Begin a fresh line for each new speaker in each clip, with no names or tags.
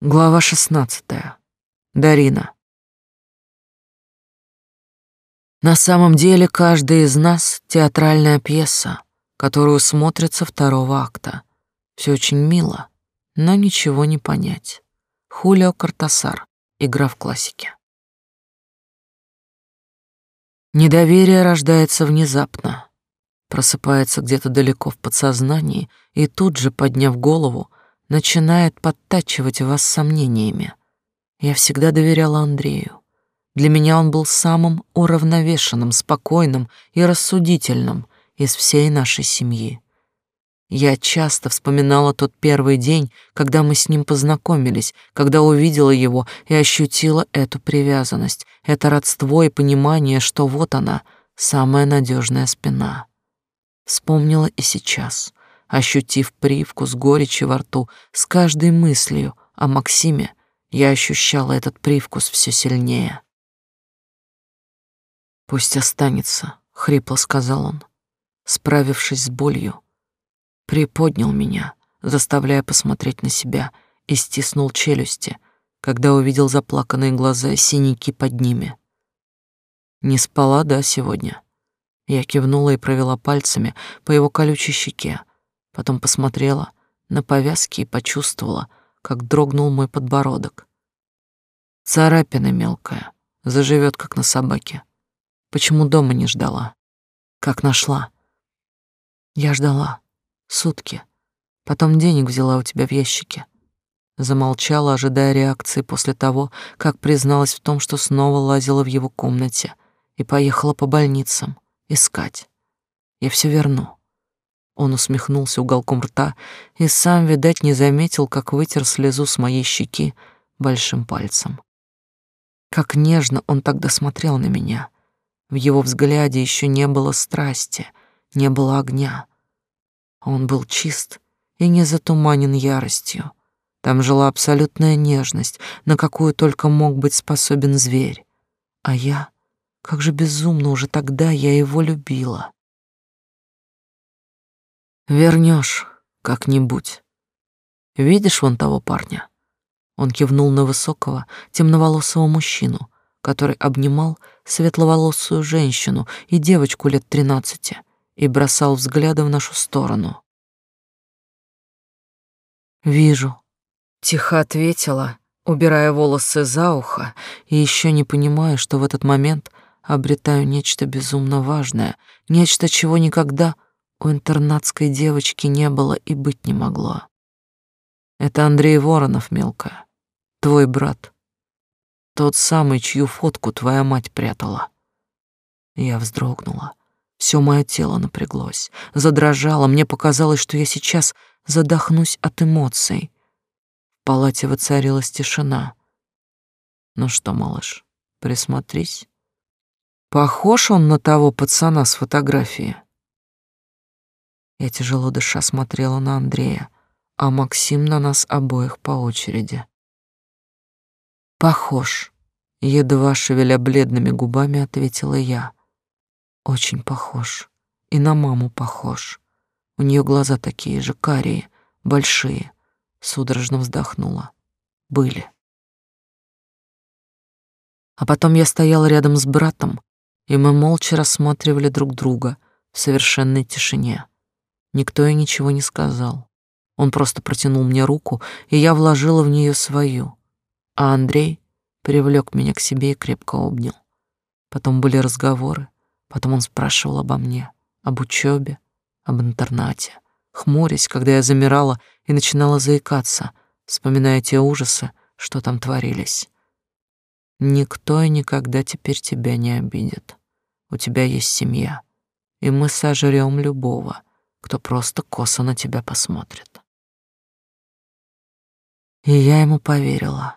Глава шестнадцатая. Дарина. На самом деле каждый из нас — театральная пьеса, которую смотрят со второго акта. Все очень мило, но ничего не понять. Хулио Картасар. Игра в классике. Недоверие рождается внезапно, просыпается где-то далеко в подсознании и тут же, подняв голову, начинает подтачивать вас сомнениями. Я всегда доверяла Андрею. Для меня он был самым уравновешенным, спокойным и рассудительным из всей нашей семьи. Я часто вспоминала тот первый день, когда мы с ним познакомились, когда увидела его и ощутила эту привязанность, это родство и понимание, что вот она, самая надежная спина. Вспомнила и сейчас ощутив привкус горечи во рту, с каждой мыслью о Максиме я ощущала этот привкус все сильнее. «Пусть останется», — хрипло сказал он, справившись с болью. Приподнял меня, заставляя посмотреть на себя, и стиснул челюсти, когда увидел заплаканные глаза и синяки под ними. «Не спала, да, сегодня?» Я кивнула и провела пальцами по его колючей щеке, Потом посмотрела на повязки и почувствовала, как дрогнул мой подбородок. Царапина мелкая, заживет, как на собаке. Почему дома не ждала? Как нашла? Я ждала. Сутки. Потом денег взяла у тебя в ящике. Замолчала, ожидая реакции после того, как призналась в том, что снова лазила в его комнате и поехала по больницам искать. Я все верну. Он усмехнулся уголком рта и сам, видать, не заметил, как вытер слезу с моей щеки большим пальцем. Как нежно он тогда смотрел на меня. В его взгляде еще не было страсти, не было огня. Он был чист и не затуманен яростью. Там жила абсолютная нежность, на какую только мог быть способен зверь. А я, как же безумно уже тогда я его любила. Вернешь как-нибудь. Видишь вон того парня? Он кивнул на высокого, темноволосого мужчину, который обнимал светловолосую женщину и девочку лет тринадцати и бросал взгляды в нашу сторону. «Вижу», — тихо ответила, убирая волосы за ухо и еще не понимая, что в этот момент обретаю нечто безумно важное, нечто, чего никогда у интернатской девочки не было и быть не могло. Это Андрей Воронов, мелкая, твой брат. Тот самый, чью фотку твоя мать прятала. Я вздрогнула. Все мое тело напряглось, задрожало, мне показалось, что я сейчас задохнусь от эмоций. В палате воцарилась тишина. Ну что, малыш, присмотрись. Похож он на того пацана с фотографии. Я тяжело дыша смотрела на Андрея, а Максим на нас обоих по очереди. Похож, едва шевеля бледными губами, ответила я. Очень похож. И на маму похож. У нее глаза такие же, карие, большие. Судорожно вздохнула. Были. А потом я стояла рядом с братом, и мы молча рассматривали друг друга в совершенной тишине. Никто и ничего не сказал. Он просто протянул мне руку, и я вложила в нее свою. А Андрей привлек меня к себе и крепко обнял. Потом были разговоры, потом он спрашивал обо мне, об учебе, об интернате, хмурясь, когда я замирала и начинала заикаться, вспоминая те ужасы, что там творились. Никто и никогда теперь тебя не обидит. У тебя есть семья, и мы сожрем любого, кто просто косо на тебя посмотрит. И я ему поверила,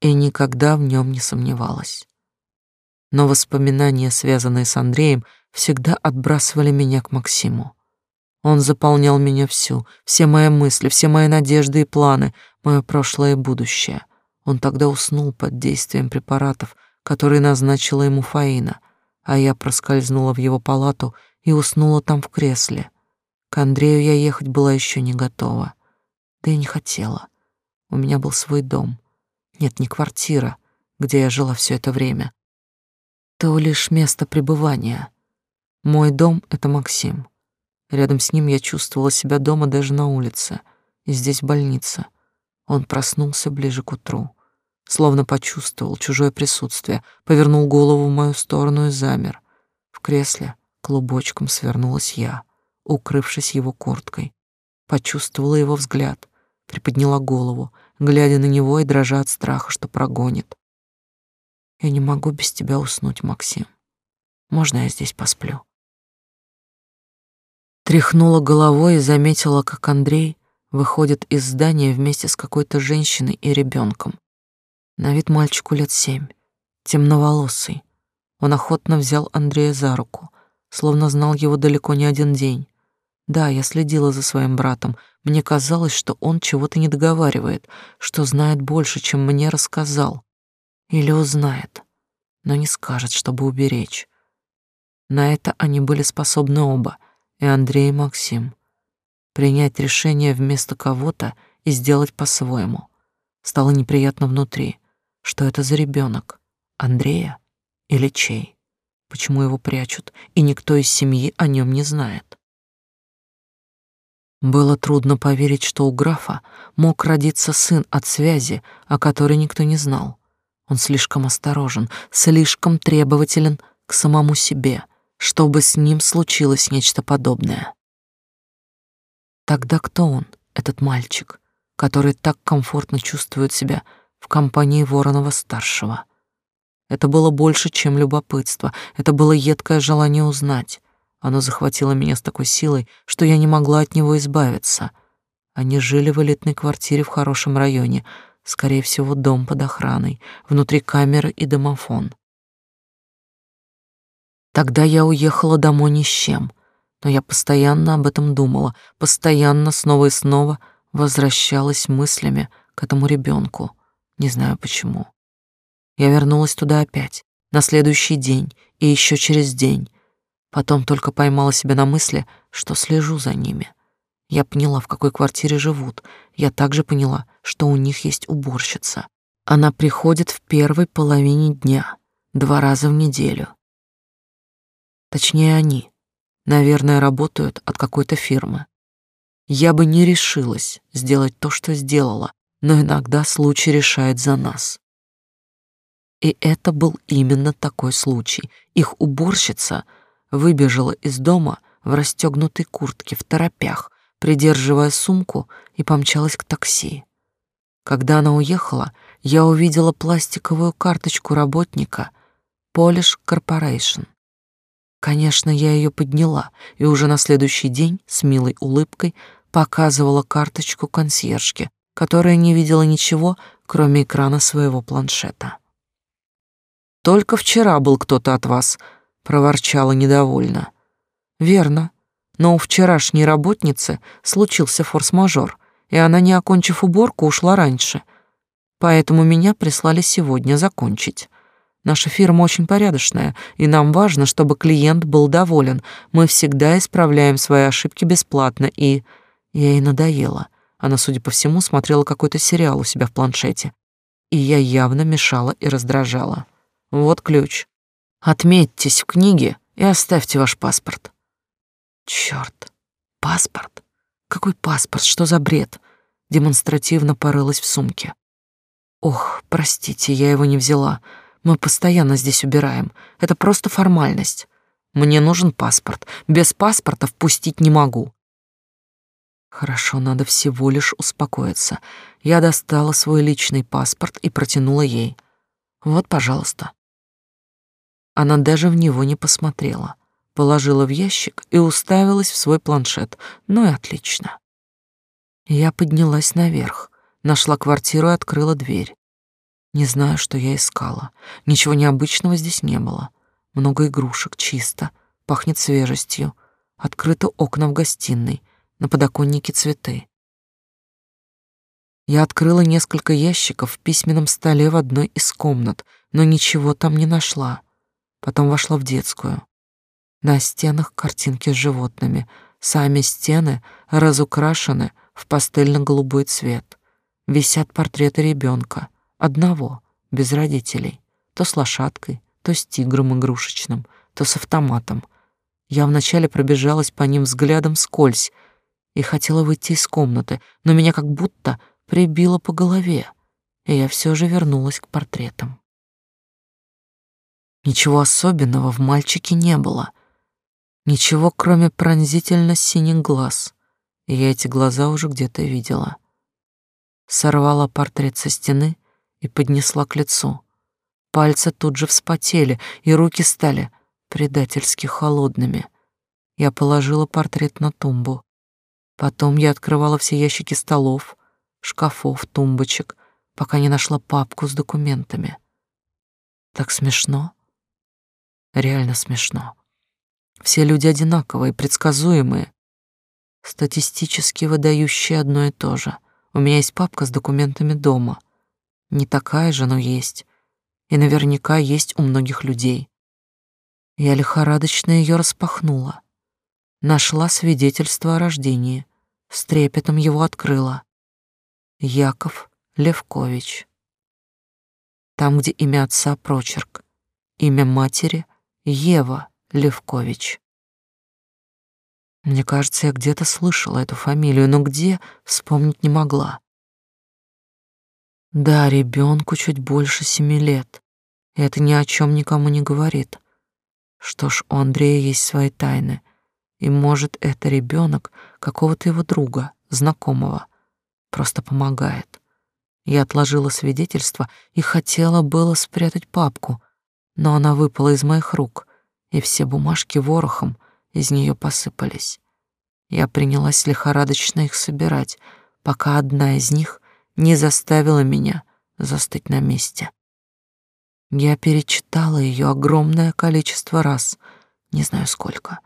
и никогда в нем не сомневалась. Но воспоминания, связанные с Андреем, всегда отбрасывали меня к Максиму. Он заполнял меня всю, все мои мысли, все мои надежды и планы, мое прошлое и будущее. Он тогда уснул под действием препаратов, которые назначила ему Фаина, а я проскользнула в его палату и уснула там в кресле. К Андрею я ехать была еще не готова, да и не хотела. У меня был свой дом. Нет, не квартира, где я жила все это время. То лишь место пребывания. Мой дом — это Максим. Рядом с ним я чувствовала себя дома даже на улице. И здесь больница. Он проснулся ближе к утру. Словно почувствовал чужое присутствие, повернул голову в мою сторону и замер. В кресле клубочком свернулась я, укрывшись его курткой. Почувствовала его взгляд, приподняла голову, глядя на него и дрожа от страха, что прогонит. Я не могу без тебя уснуть, Максим. Можно я здесь посплю? Тряхнула головой и заметила, как Андрей выходит из здания вместе с какой-то женщиной и ребенком. На вид мальчику лет семь, темноволосый. Он охотно взял Андрея за руку, словно знал его далеко не один день. Да, я следила за своим братом. Мне казалось, что он чего-то не договаривает, что знает больше, чем мне рассказал. Или узнает, но не скажет, чтобы уберечь. На это они были способны оба, и Андрей, и Максим. Принять решение вместо кого-то и сделать по-своему. Стало неприятно внутри. Что это за ребенок? Андрея или чей? Почему его прячут, и никто из семьи о нем не знает? Было трудно поверить, что у графа мог родиться сын от связи, о которой никто не знал. Он слишком осторожен, слишком требователен к самому себе, чтобы с ним случилось нечто подобное. Тогда кто он, этот мальчик, который так комфортно чувствует себя в компании Воронова-старшего? Это было больше, чем любопытство, это было едкое желание узнать. Оно захватило меня с такой силой, что я не могла от него избавиться. Они жили в элитной квартире в хорошем районе, скорее всего, дом под охраной, внутри камеры и домофон. Тогда я уехала домой ни с чем, но я постоянно об этом думала, постоянно снова и снова возвращалась мыслями к этому ребенку. Не знаю почему. Я вернулась туда опять, на следующий день и еще через день. Потом только поймала себя на мысли, что слежу за ними. Я поняла, в какой квартире живут. Я также поняла, что у них есть уборщица. Она приходит в первой половине дня, два раза в неделю. Точнее, они, наверное, работают от какой-то фирмы. Я бы не решилась сделать то, что сделала, но иногда случай решает за нас. И это был именно такой случай. Их уборщица выбежала из дома в расстегнутой куртке, в торопях, придерживая сумку, и помчалась к такси. Когда она уехала, я увидела пластиковую карточку работника Polish Corporation. Конечно, я ее подняла и уже на следующий день с милой улыбкой показывала карточку консьержке, которая не видела ничего, кроме экрана своего планшета. «Только вчера был кто-то от вас», — проворчала недовольно. «Верно, но у вчерашней работницы случился форс-мажор, и она, не окончив уборку, ушла раньше. Поэтому меня прислали сегодня закончить. Наша фирма очень порядочная, и нам важно, чтобы клиент был доволен. Мы всегда исправляем свои ошибки бесплатно, и... Я ей надоела. Она, судя по всему, смотрела какой-то сериал у себя в планшете. И я явно мешала и раздражала. Вот ключ. Отметьтесь в книге и оставьте ваш паспорт. Чёрт, паспорт? Какой паспорт? Что за бред? Демонстративно порылась в сумке. Ох, простите, я его не взяла. Мы постоянно здесь убираем. Это просто формальность. Мне нужен паспорт. Без паспорта впустить не могу. Хорошо, надо всего лишь успокоиться. Я достала свой личный паспорт и протянула ей. Вот, пожалуйста. Она даже в него не посмотрела. Положила в ящик и уставилась в свой планшет. Ну и отлично. Я поднялась наверх, нашла квартиру и открыла дверь. Не знаю, что я искала. Ничего необычного здесь не было. Много игрушек, чисто, пахнет свежестью. Открыты окна в гостиной, на подоконнике цветы. Я открыла несколько ящиков в письменном столе в одной из комнат, но ничего там не нашла. Потом вошла в детскую. На стенах картинки с животными. Сами стены разукрашены в пастельно-голубой цвет. висят портреты ребенка, одного, без родителей, то с лошадкой, то с тигром игрушечным, то с автоматом. Я вначале пробежалась по ним взглядом скользь и хотела выйти из комнаты, но меня как будто прибило по голове, и я все же вернулась к портретам. Ничего особенного в мальчике не было. Ничего, кроме пронзительно синих глаз. И я эти глаза уже где-то видела. Сорвала портрет со стены и поднесла к лицу. Пальцы тут же вспотели, и руки стали предательски холодными. Я положила портрет на тумбу. Потом я открывала все ящики столов, шкафов, тумбочек, пока не нашла папку с документами. Так смешно. Реально смешно. Все люди одинаковые, предсказуемые, статистически выдающие одно и то же. У меня есть папка с документами дома. Не такая же, но есть. И наверняка есть у многих людей. Я лихорадочно ее распахнула. Нашла свидетельство о рождении. С трепетом его открыла. Яков Левкович. Там, где имя отца прочерк, имя матери Ева Левкович. Мне кажется, я где-то слышала эту фамилию, но где вспомнить не могла. Да, ребенку чуть больше семи лет. Это ни о чем никому не говорит. Что ж, у Андрея есть свои тайны. И может, это ребенок какого-то его друга, знакомого. Просто помогает. Я отложила свидетельство и хотела было спрятать папку, но она выпала из моих рук, и все бумажки ворохом из нее посыпались. Я принялась лихорадочно их собирать, пока одна из них не заставила меня застыть на месте. Я перечитала ее огромное количество раз, не знаю сколько.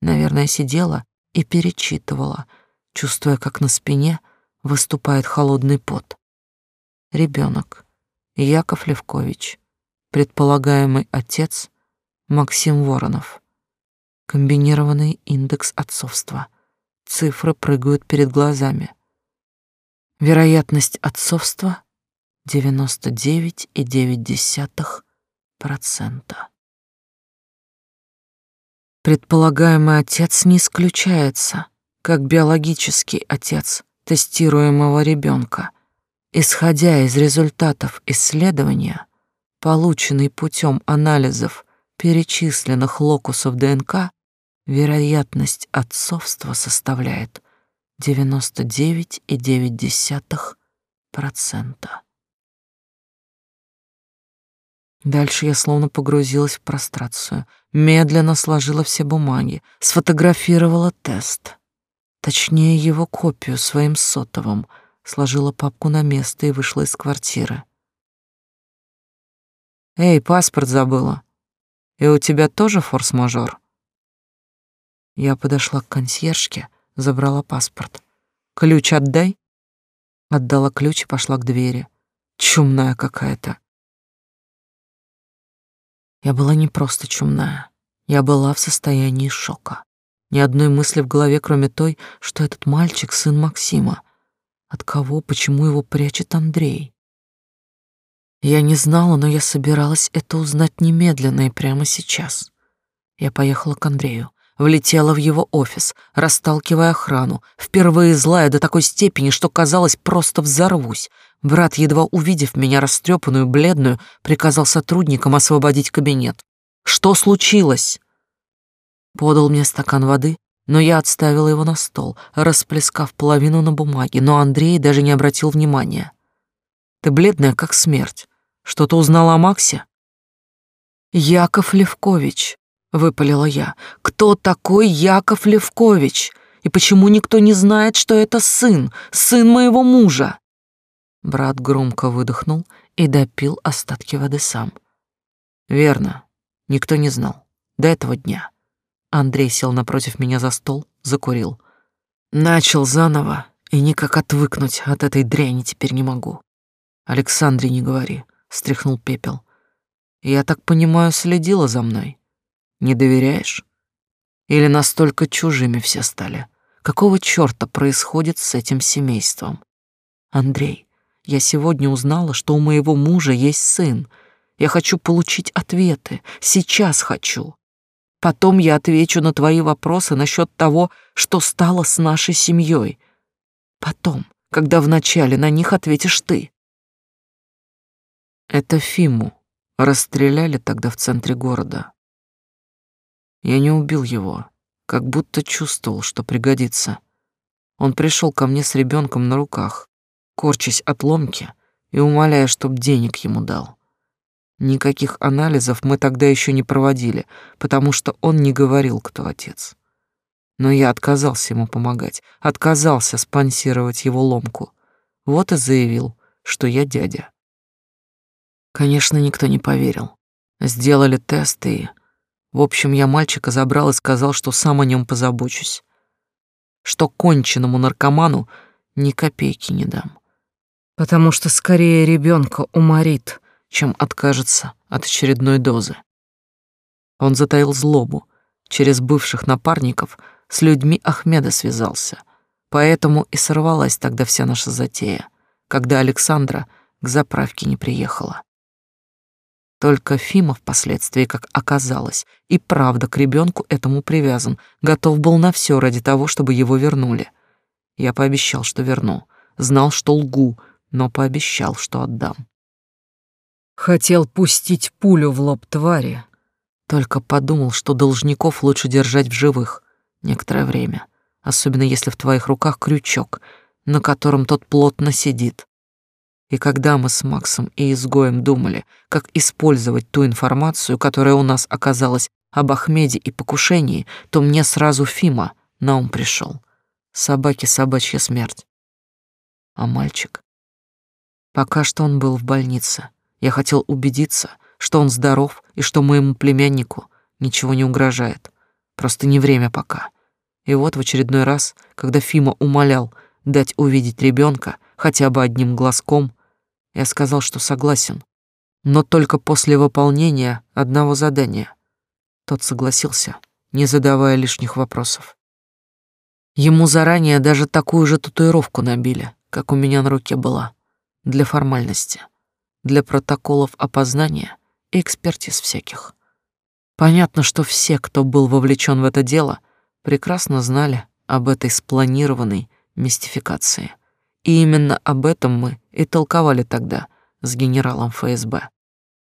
Наверное, сидела и перечитывала, чувствуя, как на спине выступает холодный пот. Ребенок. Яков Левкович. Предполагаемый отец Максим Воронов. Комбинированный индекс отцовства. Цифры прыгают перед глазами. Вероятность отцовства 99,9%. Предполагаемый отец не исключается, как биологический отец тестируемого ребенка. Исходя из результатов исследования, полученный путем анализов перечисленных локусов ДНК, вероятность отцовства составляет 99,9%. Дальше я словно погрузилась в прострацию, медленно сложила все бумаги, сфотографировала тест, точнее его копию своим сотовым, сложила папку на место и вышла из квартиры. Эй, паспорт забыла. И у тебя тоже форс-мажор? Я подошла к консьержке, забрала паспорт. Ключ отдай. Отдала ключ и пошла к двери. Чумная какая-то. Я была не просто чумная. Я была в состоянии шока. Ни одной мысли в голове, кроме той, что этот мальчик — сын Максима. От кого, почему его прячет Андрей? Я не знала, но я собиралась это узнать немедленно и прямо сейчас. Я поехала к Андрею, влетела в его офис, расталкивая охрану, впервые злая до такой степени, что казалось, просто взорвусь. Брат, едва увидев меня растрепанную, бледную, приказал сотрудникам освободить кабинет. Что случилось? Подал мне стакан воды, но я отставила его на стол, расплескав половину на бумаге, но Андрей даже не обратил внимания. Ты бледная, как смерть. Что-то узнала о Максе? Яков Левкович, выпалила я. Кто такой Яков Левкович? И почему никто не знает, что это сын, сын моего мужа? Брат громко выдохнул и допил остатки воды сам. Верно, никто не знал. До этого дня. Андрей сел напротив меня за стол, закурил. Начал заново, и никак отвыкнуть от этой дряни теперь не могу. Александре не говори стряхнул пепел. Я так понимаю, следила за мной. Не доверяешь? Или настолько чужими все стали? Какого чёрта происходит с этим семейством? Андрей, я сегодня узнала, что у моего мужа есть сын. Я хочу получить ответы. Сейчас хочу. Потом я отвечу на твои вопросы насчет того, что стало с нашей семьей. Потом, когда вначале на них ответишь ты. Это Фиму расстреляли тогда в центре города. Я не убил его, как будто чувствовал, что пригодится. Он пришел ко мне с ребенком на руках, корчась от ломки и умоляя, чтоб денег ему дал. Никаких анализов мы тогда еще не проводили, потому что он не говорил, кто отец. Но я отказался ему помогать, отказался спонсировать его ломку. Вот и заявил, что я дядя. Конечно, никто не поверил. Сделали тесты и... В общем, я мальчика забрал и сказал, что сам о нем позабочусь. Что конченному наркоману ни копейки не дам. Потому что скорее ребенка уморит, чем откажется от очередной дозы. Он затаил злобу, через бывших напарников с людьми Ахмеда связался. Поэтому и сорвалась тогда вся наша затея, когда Александра к заправке не приехала. Только Фима впоследствии, как оказалось, и правда к ребенку этому привязан, готов был на все ради того, чтобы его вернули. Я пообещал, что верну. Знал, что лгу, но пообещал, что отдам. Хотел пустить пулю в лоб твари. Только подумал, что должников лучше держать в живых некоторое время, особенно если в твоих руках крючок, на котором тот плотно сидит. И когда мы с Максом и изгоем думали, как использовать ту информацию, которая у нас оказалась об Ахмеде и покушении, то мне сразу Фима на ум пришел. Собаки собачья смерть. А мальчик? Пока что он был в больнице. Я хотел убедиться, что он здоров и что моему племяннику ничего не угрожает. Просто не время пока. И вот в очередной раз, когда Фима умолял дать увидеть ребенка хотя бы одним глазком, я сказал, что согласен, но только после выполнения одного задания. Тот согласился, не задавая лишних вопросов. Ему заранее даже такую же татуировку набили, как у меня на руке была, для формальности для протоколов опознания и экспертиз всяких. Понятно, что все, кто был вовлечен в это дело, прекрасно знали об этой спланированной мистификации. И именно об этом мы и толковали тогда с генералом ФСБ,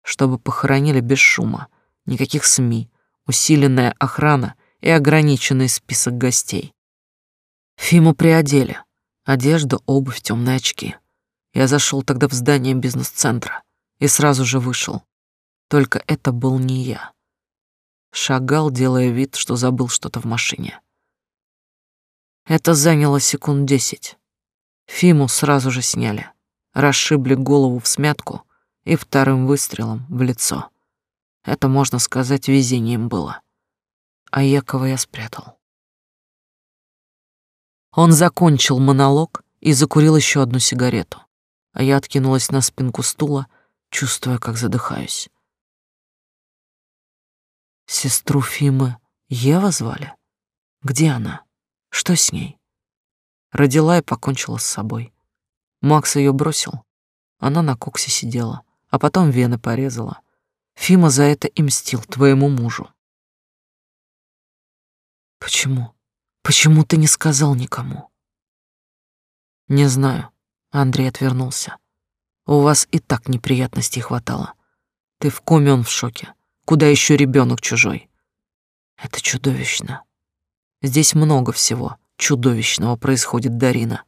чтобы похоронили без шума, никаких СМИ, усиленная охрана и ограниченный список гостей. Фиму приодели. Одежда, обувь, темные очки. Я зашел тогда в здание бизнес-центра и сразу же вышел. Только это был не я. Шагал, делая вид, что забыл что-то в машине. Это заняло секунд десять. Фиму сразу же сняли, расшибли голову в смятку и вторым выстрелом в лицо. Это, можно сказать, везением было. А Якова я спрятал. Он закончил монолог и закурил еще одну сигарету а я откинулась на спинку стула, чувствуя, как задыхаюсь. Сестру Фимы Ева звали? Где она? Что с ней? Родила и покончила с собой. Макс ее бросил. Она на коксе сидела, а потом вены порезала. Фима за это и мстил твоему мужу. Почему? Почему ты не сказал никому? Не знаю. Андрей отвернулся. У вас и так неприятностей хватало. Ты в коме, он в шоке. Куда еще ребенок чужой? Это чудовищно. Здесь много всего чудовищного происходит, Дарина.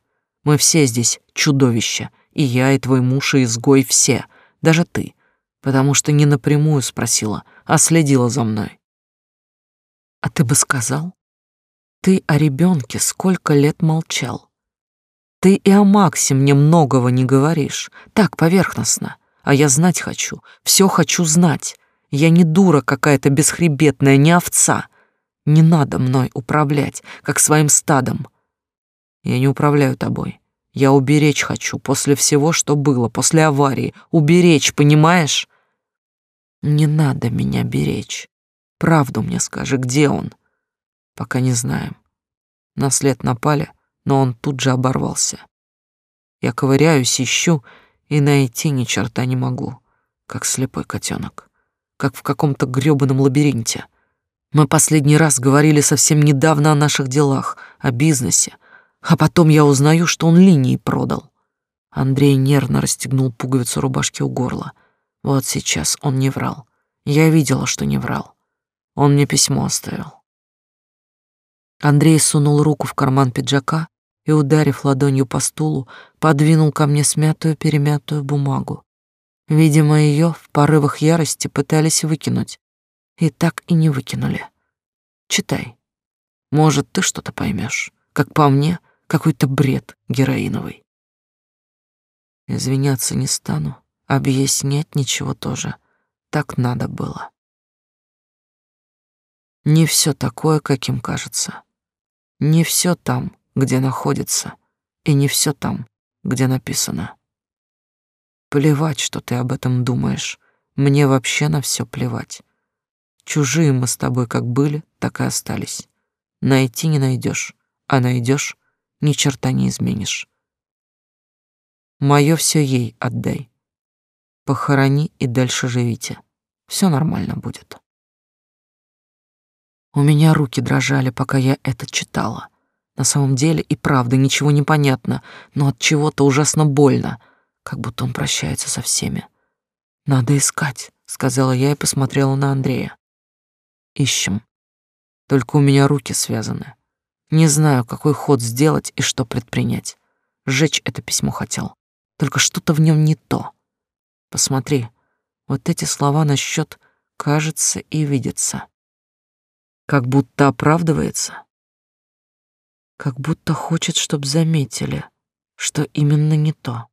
Мы все здесь чудовища. И я, и твой муж, и изгой, все. Даже ты. Потому что не напрямую спросила, а следила за мной. А ты бы сказал? Ты о ребенке сколько лет молчал. Ты и о Максе мне многого не говоришь, так поверхностно. А я знать хочу, все хочу знать. Я не дура какая-то бесхребетная, не овца. Не надо мной управлять, как своим стадом. Я не управляю тобой. Я уберечь хочу после всего, что было, после аварии. Уберечь, понимаешь? Не надо меня беречь. Правду мне скажи, где он? Пока не знаем. На след напали, но он тут же оборвался. Я ковыряюсь, ищу, и найти ни черта не могу, как слепой котенок, как в каком-то грёбаном лабиринте. Мы последний раз говорили совсем недавно о наших делах, о бизнесе, а потом я узнаю, что он линии продал. Андрей нервно расстегнул пуговицу рубашки у горла. Вот сейчас он не врал. Я видела, что не врал. Он мне письмо оставил. Андрей сунул руку в карман пиджака и, ударив ладонью по стулу, подвинул ко мне смятую перемятую бумагу. Видимо, ее в порывах ярости пытались выкинуть. И так и не выкинули. Читай. Может, ты что-то поймешь. Как по мне, какой-то бред героиновый. Извиняться не стану, объяснять ничего тоже. Так надо было. Не все такое, каким кажется. Не все там, где находится, и не все там, где написано. Плевать, что ты об этом думаешь. Мне вообще на все плевать. Чужие мы с тобой как были, так и остались. Найти не найдешь, а найдешь, ни черта не изменишь. Мое все ей отдай. Похорони и дальше живите. Все нормально будет. У меня руки дрожали, пока я это читала. На самом деле и правда ничего не понятно, но от чего-то ужасно больно, как будто он прощается со всеми. Надо искать, сказала я и посмотрела на Андрея. Ищем. Только у меня руки связаны. Не знаю, какой ход сделать и что предпринять. Сжечь это письмо хотел. Только что-то в нем не то. Посмотри, вот эти слова насчет «кажется» и «видится». Как будто оправдывается. Как будто хочет, чтоб заметили, что именно не то.